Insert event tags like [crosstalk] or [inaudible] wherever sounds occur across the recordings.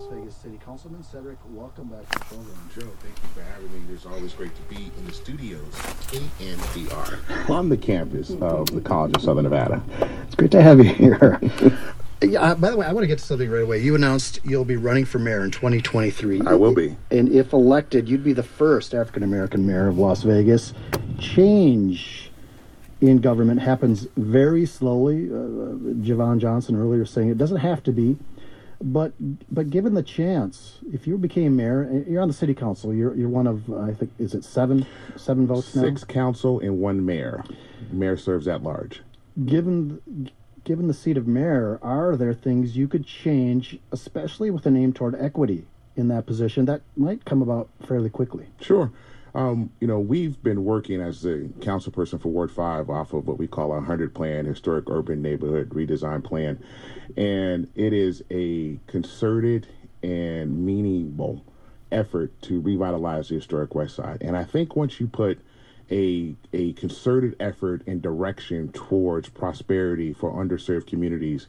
Las Vegas City Councilman Cedric, welcome back to the program. Joe, thank you for having me. It's always great to be in the studios. ANPR. on the campus of the College of Southern Nevada. It's great to have you here. [laughs] Yeah, uh, by the way, I want to get to something right away. You announced you'll be running for mayor in 2023. I will be. And if elected, you'd be the first African American mayor of Las Vegas. Change in government happens very slowly. Uh, Javon Johnson earlier saying it doesn't have to be, but but given the chance, if you became mayor, eh, you're on the city council, you're you're one of I think is it seven seven votes now. Six council and one mayor. Mayor serves at large. given given the seat of mayor, are there things you could change, especially with an aim toward equity in that position that might come about fairly quickly? Sure. Um, you know, we've been working as the council person for Ward 5 off of what we call a 100 plan, historic urban neighborhood redesign plan. And it is a concerted and meaningful effort to revitalize the historic West Side. And I think once you put a, a concerted effort and direction towards prosperity for underserved communities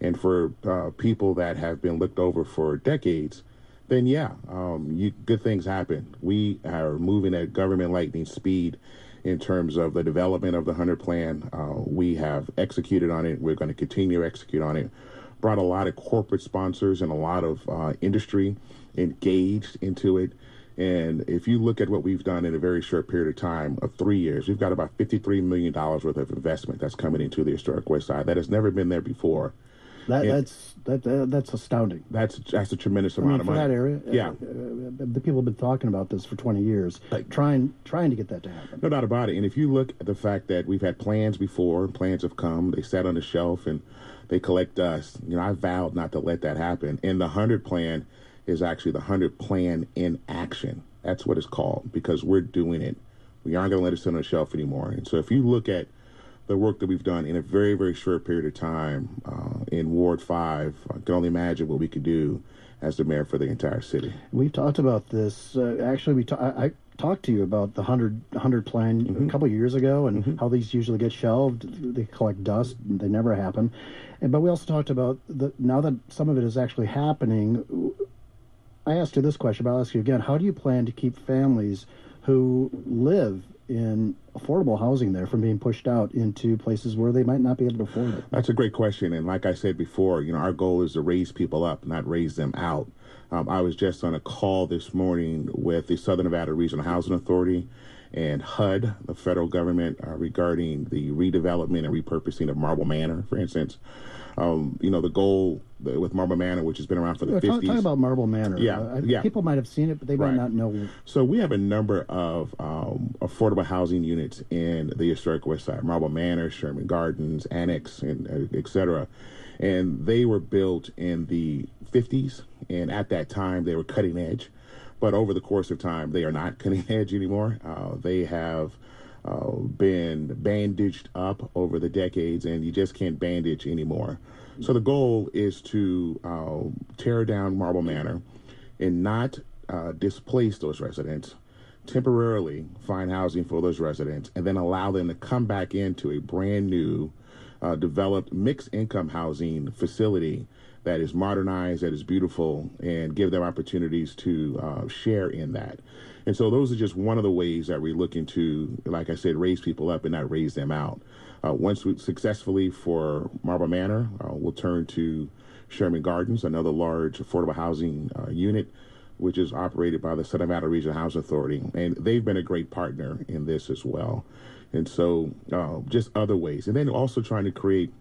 and for uh, people that have been looked over for decades, then yeah, um, you, good things happen. We are moving at government lightning speed in terms of the development of the 100 plan. Uh, we have executed on it. We're going to continue to execute on it. Brought a lot of corporate sponsors and a lot of uh, industry engaged into it. And if you look at what we've done in a very short period of time of three years, we've got about $53 million worth of investment that's coming into the historic West Side that has never been there before. That. That's that, that that's astounding. That's that's a tremendous I amount mean, of for money. that area, uh, Yeah. uh, the people have been talking about this for 20 years, trying trying to get that to happen. No doubt about it. And if you look at the fact that we've had plans before, plans have come, they sat on the shelf and they collect dust. You know, I vowed not to let that happen. And the 100 plan is actually the 100 plan in action. That's what it's called because we're doing it. We aren't going to let it sit on the shelf anymore. And so if you look at the work that we've done in a very, very short period of time uh, in Ward 5, I can only imagine what we could do as the mayor for the entire city. We've talked about this. Uh, actually, we ta- I, I talked to you about the 100, 100 plan Mm-hmm. a couple of years ago and how these usually get shelved. They collect dust, they never happen. And, but we also talked about the, now that some of it is actually happening. I asked you this question, but I'll ask you again. How do you plan to keep families who live in affordable housing there from being pushed out into places where they might not be able to afford it? That's a great question. And like I said before, you know, our goal is to raise people up, not raise them out. Um, I was just on a call this morning with the Southern Nevada Regional Housing Authority and HUD, the federal government, uh, regarding the redevelopment and repurposing of Marble Manor, for instance. Um, you know, the goal with Marble Manor, which has been around for the Uh, Talk, 50s. talk about Marble Manor. Yeah, Uh, yeah. People might have seen it, but they might Right. not know. So we have a number of um, affordable housing units in the historic West Side: Marble Manor, Sherman Gardens, Annex, and uh, et cetera. And they were built in the 50s, and at that time they were cutting edge. But over the course of time, they are not [laughs] cutting edge anymore. Uh, they have uh, been bandaged up over the decades, and you just can't bandage anymore. So the goal is to uh, tear down Marble Manor and not uh, displace those residents, temporarily find housing for those residents, and then allow them to come back into a brand new, uh, developed mixed income housing facility that is modernized, that is beautiful, and give them opportunities to uh, share in that. And so those are just one of the ways that we're looking to, like I said, raise people up and not raise them out. Uh, once we successfully for Marble Manor, uh, we'll turn to Sherman Gardens, another large affordable housing uh, unit, which is operated by the Southern Nevada Regional Housing Authority, and they've been a great partner in this as well. And so, uh, just other ways, and then also trying to create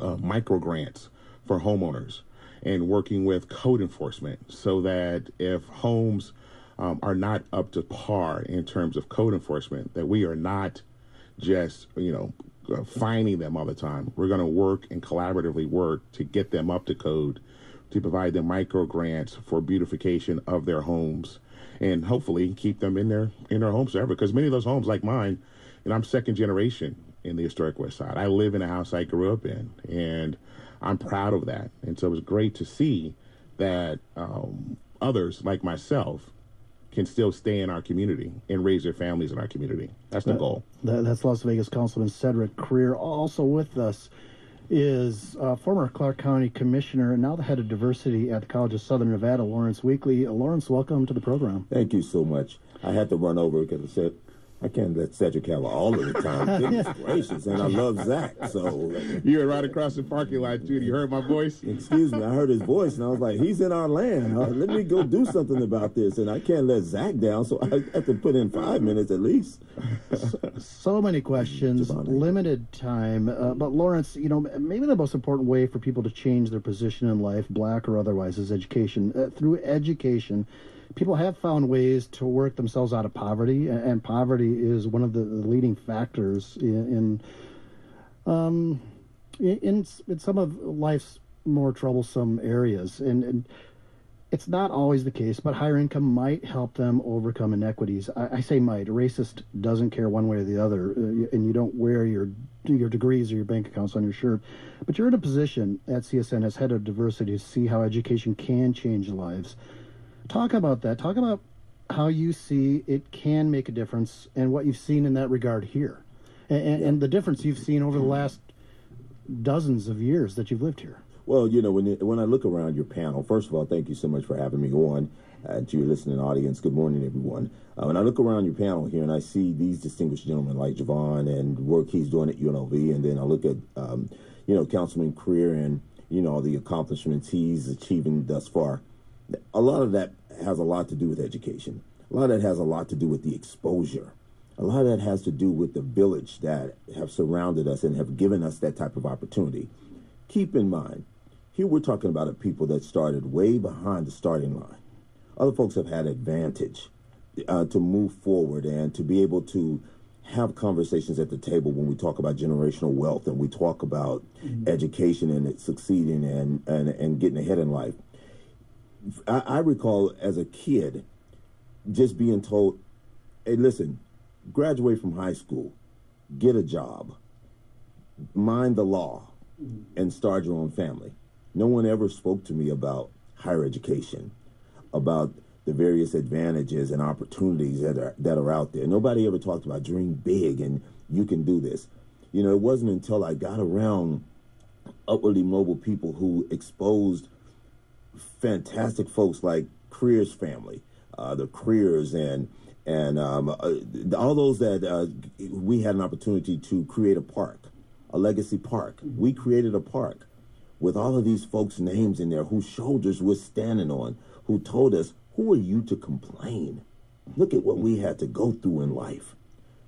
uh, micro grants for homeowners and working with code enforcement so that if homes um, are not up to par in terms of code enforcement, that we are not just you know finding them all the time. We're going to work and collaboratively work to get them up to code, to provide them micro grants for beautification of their homes, and hopefully keep them in their in their homes forever. Because many of those homes, like mine, and I'm second generation in the historic West Side. I live in a house I grew up in, and I'm proud of that. And so it was great to see that um, others like myself can still stay in our community and raise their families in our community. That's the goal. That, that's Las Vegas Councilman Cedric Crear, also with us. is uh, former Clark County Commissioner and now the head of diversity at the College of Southern Nevada, Lawrence Weekly. Uh, Lawrence, welcome to the program. Thank you so much. I had to run over because I said I can't let Cedric have all of the time. [laughs] Goodness gracious, and I love Zach. So you were right across the parking lot, too. You heard my voice. Excuse me, I heard his voice, and I was like, "He's in our land. Uh, let me go do something about this." And I can't let Zach down, so I have to put in five minutes at least. so, [laughs] so many questions, limited time. Uh, but Lawrence, you know, maybe the most important way for people to change their position in life, black or otherwise, is education. Uh, through education people have found ways to work themselves out of poverty, and poverty is one of the leading factors in, in um, in, in some of life's more troublesome areas. And, and, it's not always the case, but higher income might help them overcome inequities. I, I say might. A racist doesn't care one way or the other, uh, and you don't wear your your degrees or your bank accounts on your shirt. But you're in a position at CSN as head of diversity to see how education can change lives. Talk about that. Talk about how you see it can make a difference and what you've seen in that regard here, and, and the difference you've seen over the last dozens of years that you've lived here. Well, you know, when when I look around your panel, first of all, thank you so much for having me on. Uh, to your listening audience, good morning, everyone. Uh, when I look around your panel here and I see these distinguished gentlemen like Javon and work he's doing at UNLV, and then I look at, um, you know, Councilman Crear and, you know, all the accomplishments he's achieving thus far, a lot of that has a lot to do with education. A lot of that has a lot to do with the exposure. A lot of that has to do with the village that have surrounded us and have given us that type of opportunity. Keep in mind, here we're talking about a people that started way behind the starting line. Other folks have had advantage uh, to move forward and to be able to have conversations at the table when we talk about generational wealth and we talk about mm-hmm. education and succeeding and, and, and getting ahead in life. I, I recall as a kid just being told, hey, listen, graduate from high school, get a job, mind the law, mm-hmm. and start your own family. No one ever spoke to me about higher education, about the various advantages and opportunities that are that are out there. Nobody ever talked about dream big and you can do this. You know, it wasn't until I got around upwardly mobile people who exposed fantastic folks like Crear's family, uh, the Crears, and and um, uh, all those that uh, we had an opportunity to create a park, a legacy park. We created a park with all of these folks' names in there, whose shoulders we're standing on, who told us, "Who are you to complain? Look at what we had to go through in life."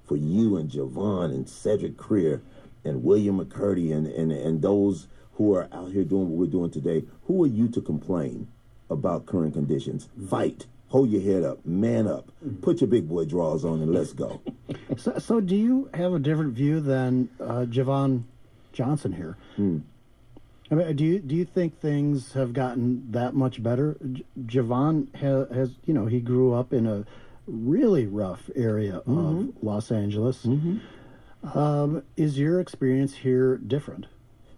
For you and Javon and Cedric Crear and William McCurdy and, and, and those who are out here doing what we're doing today, who are you to complain about current conditions? Fight. Hold your head up, man up, put your big boy drawers on, and let's go. [laughs] so, so, do you have a different view than uh, Javon Johnson here? Hmm. I mean, do you do you think things have gotten that much better? J- Javon has, has, you know, he grew up in a really rough area mm-hmm. of Los Angeles. Mm-hmm. Um, is your experience here different?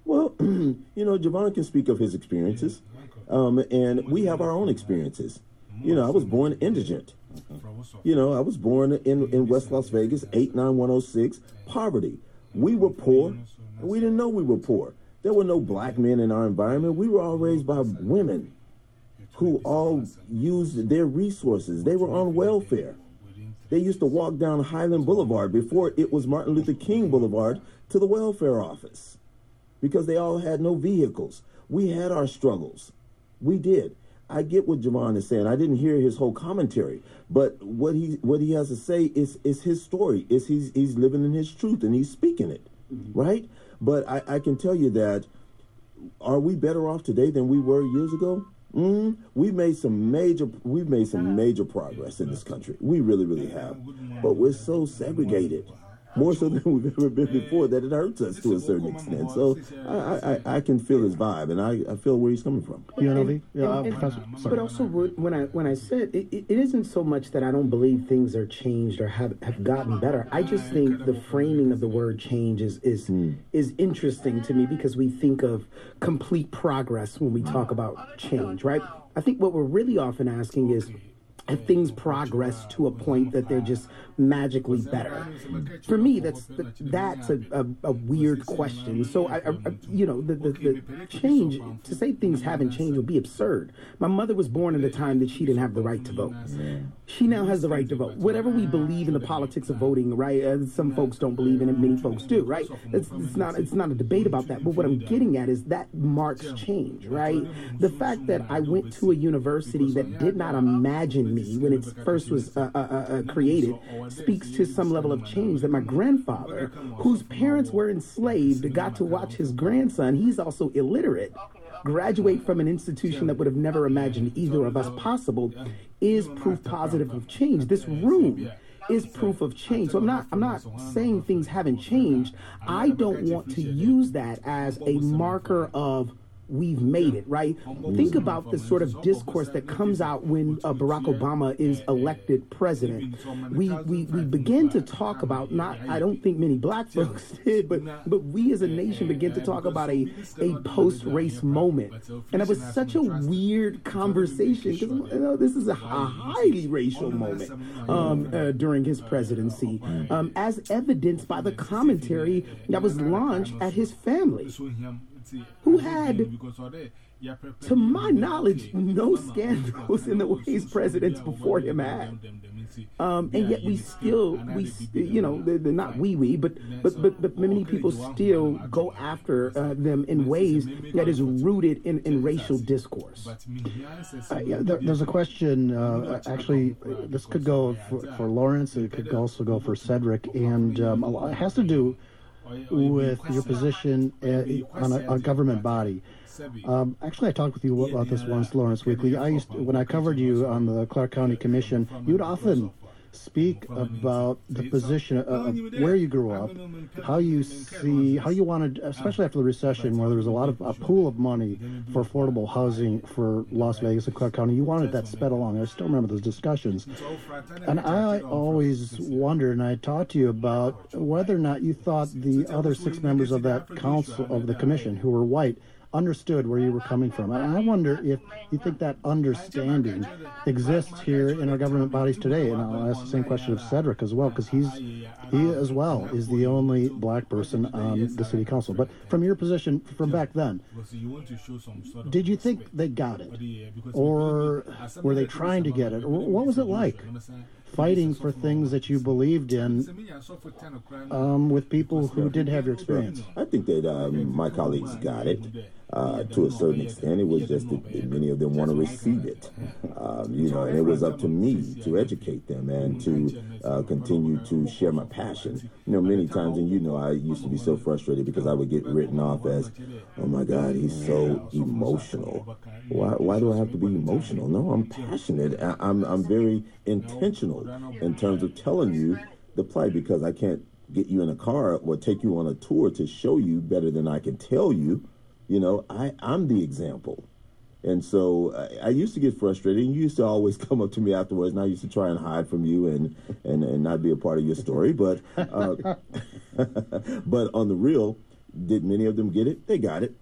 Well, [clears throat] you know, Javon can speak of his experiences, um, and we have our own experiences. You know, I was born indigent. You know, I was born in, in West Las Vegas, 89106, poverty. We were poor, we didn't know we were poor. There were no black men in our environment. We were all raised by women who all used their resources. They were on welfare. They used to walk down Highland Boulevard before it was Martin Luther King Boulevard to the welfare office because they all had no vehicles. We had our struggles. We did. I get what Javon is saying. I didn't hear his whole commentary, but what he what he has to say is is his story. Is he's he's living in his truth and he's speaking it, mm-hmm. right? But I, I can tell you that are we better off today than we were years ago? Mm, we've made some major we've made some major progress in this country. We really, really have. But we're so segregated more so than [laughs] we've ever been before, that it hurts us to a certain extent. So I, I, I can feel his vibe, and I, I feel where he's coming from. You know, yeah, and, and, but also when I when I said it, it isn't so much that I don't believe things are changed or have, have gotten better. I just think the framing of the word change is is hmm. is interesting to me because we think of complete progress when we talk about change, right? I think what we're really often asking is have things progress to a point that they're just magically better? For me, that's that's a, a, a weird question. So I, I you know, the, the, the, change to say things haven't changed would be absurd. My mother was born at a time that she didn't have the right to vote. She now has the right to vote. Whatever we believe in the politics of voting, right? Uh, some folks don't believe in it, many folks do, right? It's, it's not it's not a debate about that. But what I'm getting at is that marks change, right? The fact that I went to a university that did not imagine me. When it first was uh, uh, uh, uh created speaks to some level of change that my grandfather, whose parents were enslaved, got to watch his grandson. He's also illiterate. Graduate from an institution that would have never imagined either of us possible is proof positive of change. This room is proof of change. So I'm not I'm not saying things haven't changed. I don't want to use that as a marker? of we've made it, right? Think about the sort of discourse that comes out when uh, Barack Obama is elected president. We, we, we begin to talk about, not, I don't think many black folks [laughs] did, but, but we as a nation begin to talk about a, a post race moment. And it was such a weird conversation because you know, this is a, highly racial moment um, uh, during his presidency, um, as evidenced by the commentary that was launched at his family who had, to my knowledge, no scandals in the ways presidents before him had. Um, and yet we still, we, you know, they're, they're not we we, but, but but but many people still go after uh, them in ways that is rooted in, in racial discourse. Uh, yeah, there, there's a question. Uh, actually, this could go for, for, Lawrence. It could also go for Cedric, and um, it has to do with your position on a, a, government body. Um, actually, I talked with you about this once, Lawrence Weekly. I used to, when I covered you on the Clark County Commission, you'd often speak about the position of where you grew up, how you see, how you wanted, especially after the recession, where there was a lot of a pool of money for affordable housing for Las Vegas and Clark County. You wanted that sped along. I still remember those discussions, and I always wondered, and I talked to you about whether or not you thought the other six members of that council of the commission who were white understood where you were coming from. And I wonder if you think that understanding exists here in our government bodies today. And I'll ask the same question of Cedric as well, because he's he as well is the only black person on the city council. But from your position from back then, did you think they got it, or were they trying to get it? What was it like? fighting for things that you believed in um, with people who did have your experience? I think that um, my colleagues got it uh, to a certain extent. It was just that many of them want to receive it. Um, you know, and it was up to me to educate them and to uh, continue to share my passion. You know, many times, and you know, I used to be so frustrated because I would get written off as, oh my God, he's so emotional. Why, why do I have to be emotional? No, I'm passionate. I, I'm, I'm very intentional in terms of telling you the plight because I can't get you in a car or take you on a tour to show you better than I can tell you. You know, I, I'm the example. And so I, I, used to get frustrated. And you used to always [laughs] come up to me afterwards, and I used to try and hide from you and and, and not be a part of your story. But uh, [laughs] but on the real, did many of them get it? They got it.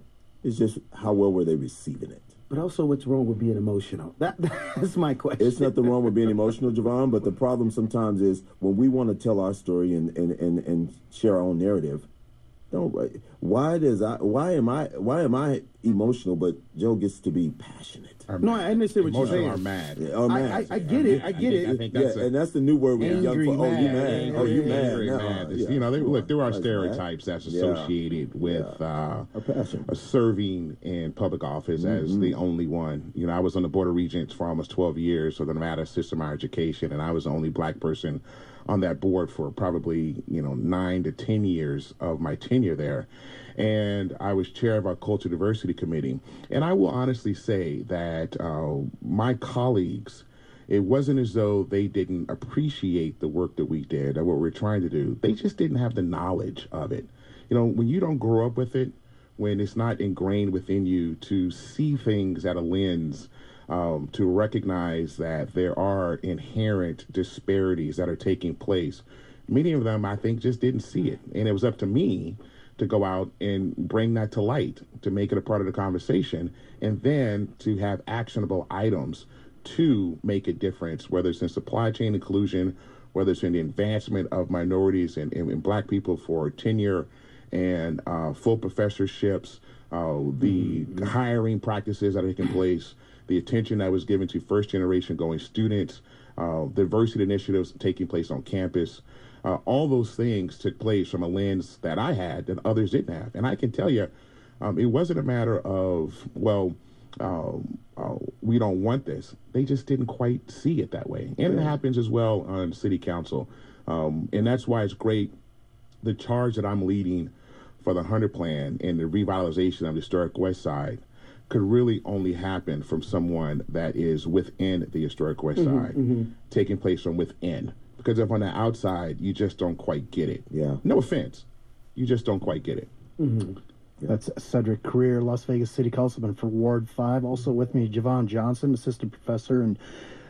It's just how well were they receiving it? But also, what's wrong with being emotional? That, [laughs] that's my question. It's nothing wrong with being emotional, Javon. But the problem sometimes is when we want to tell our story and, and, and, and share our own narrative, don't why does I why am I why am I emotional but Joe gets to be passionate? No, I understand what you're saying. Are mad. Yeah, are mad. I, I, I, get it. I get I think, it. yeah, a, and that's the new word with young folks. Oh, you mad? Oh, you mad? Angry, mad. Yeah. You know, they, look, there are stereotypes that's associated with uh, a passion, a serving in public office mm-hmm. as the only one. You know, I was on the board of regents for almost 12 years for the Nevada System of Higher Education, and I was the only black person on that board for probably you know nine to ten years of my tenure there and I was chair of our culture diversity committee. And I will honestly say that uh, my colleagues, it wasn't as though they didn't appreciate the work that we did or what we're trying to do. They just didn't have the knowledge of it. You know, when you don't grow up with it, when it's not ingrained within you to see things at a lens um, to recognize that there are inherent disparities that are taking place. Many of them, I think, just didn't see it. And it was up to me to go out and bring that to light, to make it a part of the conversation, and then to have actionable items to make a difference, whether it's in supply chain inclusion, whether it's in the advancement of minorities and, and, and black people for tenure and uh, full professorships, uh, the mm-hmm. hiring practices that are taking place, the attention that was given to first generation going students, uh, diversity initiatives taking place on campus. Uh, all those things took place from a lens that I had that others didn't have. And I can tell you, um, it wasn't a matter of, well, um, uh, we don't want this. They just didn't quite see it that way. And it happens as well on city council. Um, and that's why it's great. The charge that I'm leading for the 100 plan and the revitalization of the historic West Side could really only happen from someone that is within the historic West mm-hmm, Side, mm-hmm. taking place from within. Because if on the outside, you just don't quite get it. Yeah. No offense, you just don't quite get it. Mm-hmm. That's Cedric Crear, Las Vegas City Councilman for Ward 5. Also with me, Javon Johnson, Assistant Professor and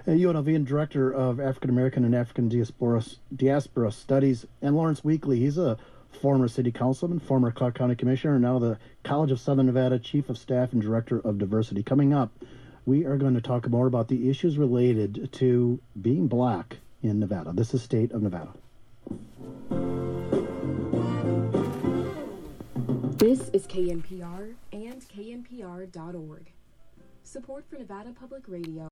UNLV and Director of African American and African Diaspora, Diaspora Studies, and Lawrence Weekly. He's a former City Councilman, former Clark County Commissioner, and now the College of Southern Nevada Chief of Staff and Director of Diversity. Coming up, we are going to talk more about the issues related to being black in Nevada. This is State of Nevada. This is KNPR and KNPR.org. Support for Nevada Public Radio.